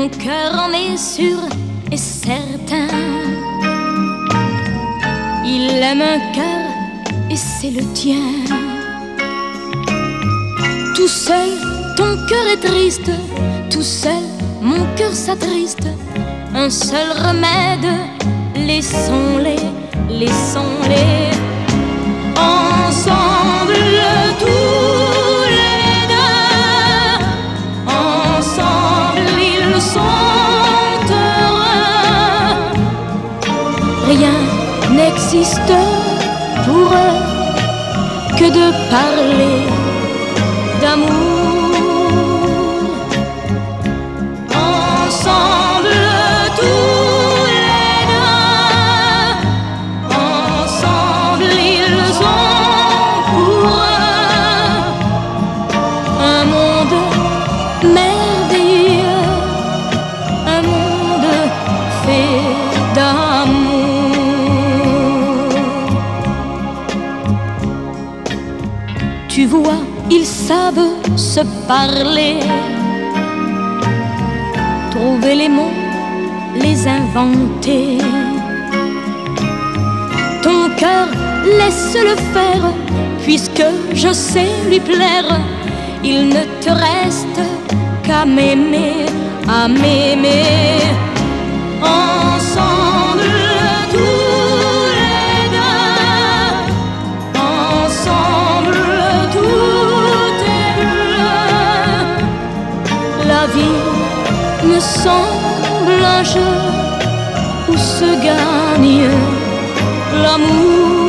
Mon cœur en est sûr et certain. Il aime un cœur et c'est le tien. Tout seul, ton cœur est triste. Tout seul, mon cœur s'attriste. Un seul remède, laissons-les, laissons-les Rien n'existe pour eux que de parler d'amour. Ensemble, tous les deux. Ensemble, ils ont pour un monde merveilleux, Tu vois, ils savent se parler, trouver les mots, les inventer. Ton cœur, laisse-le faire, puisque je sais lui plaire. Il ne te reste qu'à m'aimer, à m'aimer. La vie me semble un jeu où se gagne l'amour.